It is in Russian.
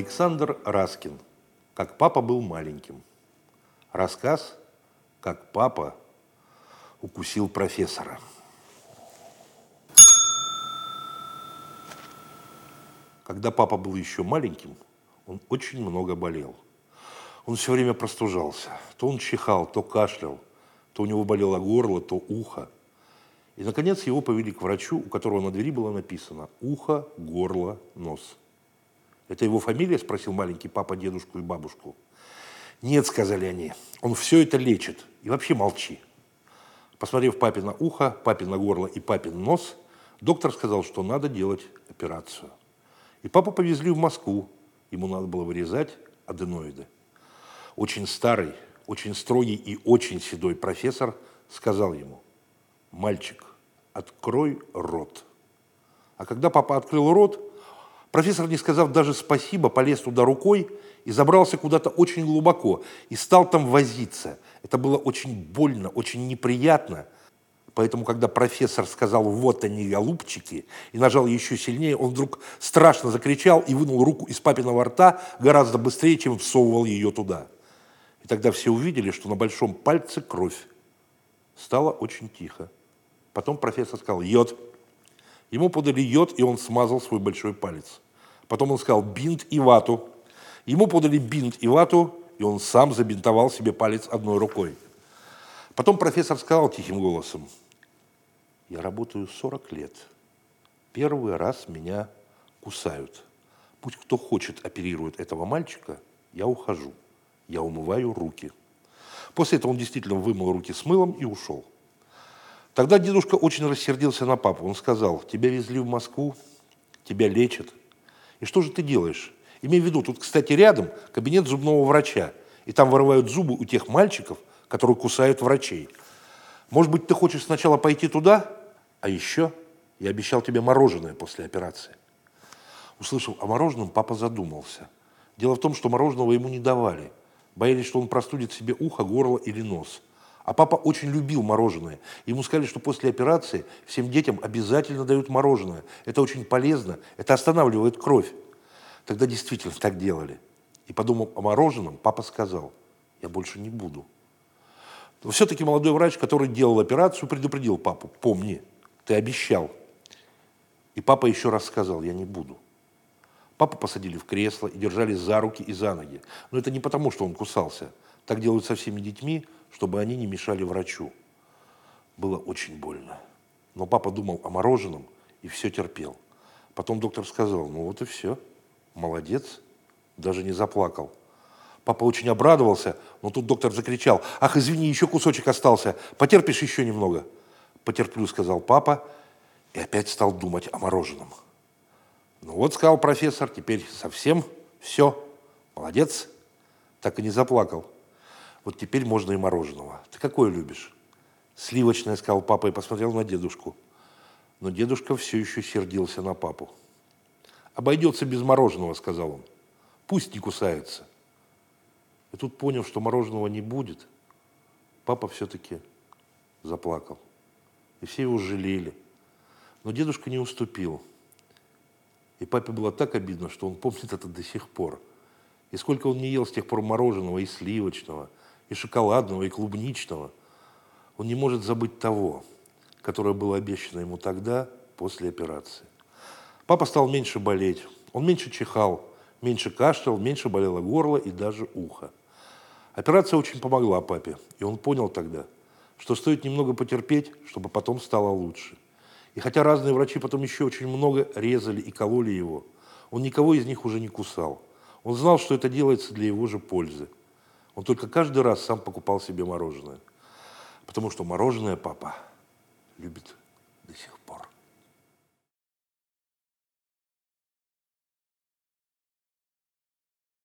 Александр Раскин. Как папа был маленьким. Рассказ «Как папа укусил профессора». Когда папа был еще маленьким, он очень много болел. Он все время простужался. То он чихал, то кашлял, то у него болело горло, то ухо. И, наконец, его повели к врачу, у которого на двери было написано «Ухо, горло, нос». «Это его фамилия?» – спросил маленький папа дедушку и бабушку. «Нет», – сказали они, – «он все это лечит. И вообще молчи». Посмотрев папе на ухо, папе на горло и папин нос, доктор сказал, что надо делать операцию. И папу повезли в Москву. Ему надо было вырезать аденоиды. Очень старый, очень строгий и очень седой профессор сказал ему, «Мальчик, открой рот». А когда папа открыл рот, Профессор, не сказав даже спасибо, полез туда рукой и забрался куда-то очень глубоко и стал там возиться. Это было очень больно, очень неприятно. Поэтому, когда профессор сказал «вот они, голубчики», и нажал еще сильнее, он вдруг страшно закричал и вынул руку из папиного рта гораздо быстрее, чем всовывал ее туда. И тогда все увидели, что на большом пальце кровь. Стало очень тихо. Потом профессор сказал «йод». Ему подали йод, и он смазал свой большой палец. Потом он сказал бинт и вату. Ему подали бинт и вату, и он сам забинтовал себе палец одной рукой. Потом профессор сказал тихим голосом, я работаю 40 лет. Первый раз меня кусают. Пусть кто хочет оперирует этого мальчика, я ухожу. Я умываю руки. После этого он действительно вымыл руки с мылом и ушел. Тогда дедушка очень рассердился на папу. Он сказал, тебя везли в Москву, тебя лечат. И что же ты делаешь? Имей в виду, тут, кстати, рядом кабинет зубного врача. И там вырывают зубы у тех мальчиков, которые кусают врачей. Может быть, ты хочешь сначала пойти туда? А еще я обещал тебе мороженое после операции. Услышав о мороженом, папа задумался. Дело в том, что мороженого ему не давали. Боялись, что он простудит себе ухо, горло или нос – а папа очень любил мороженое. Ему сказали, что после операции всем детям обязательно дают мороженое. Это очень полезно, это останавливает кровь. Тогда действительно так делали. И подумав о мороженом, папа сказал, я больше не буду. Но все-таки молодой врач, который делал операцию, предупредил папу, помни, ты обещал. И папа еще раз сказал, я не буду. Папу посадили в кресло и держали за руки и за ноги. Но это не потому, что он кусался. Так делают со всеми детьми, чтобы они не мешали врачу. Было очень больно. Но папа думал о мороженом и все терпел. Потом доктор сказал, ну вот и все, молодец, даже не заплакал. Папа очень обрадовался, но тут доктор закричал, ах, извини, еще кусочек остался, потерпишь еще немного. Потерплю, сказал папа, и опять стал думать о мороженом. Ну вот, сказал профессор, теперь совсем все, молодец, так и не заплакал. Вот теперь можно и мороженого. Ты какое любишь? Сливочное, сказал папа и посмотрел на дедушку. Но дедушка все еще сердился на папу. «Обойдется без мороженого», — сказал он. «Пусть не кусается». И тут понял, что мороженого не будет, папа все-таки заплакал. И все его жалели. Но дедушка не уступил. И папе было так обидно, что он помнит это до сих пор. И сколько он не ел с тех пор мороженого и сливочного – и шоколадного, и клубничного. Он не может забыть того, которое было обещано ему тогда, после операции. Папа стал меньше болеть, он меньше чихал, меньше кашлял, меньше болело горло и даже ухо. Операция очень помогла папе, и он понял тогда, что стоит немного потерпеть, чтобы потом стало лучше. И хотя разные врачи потом еще очень много резали и кололи его, он никого из них уже не кусал. Он знал, что это делается для его же пользы – он только каждый раз сам покупал себе мороженое. Потому что мороженое папа любит до сих пор.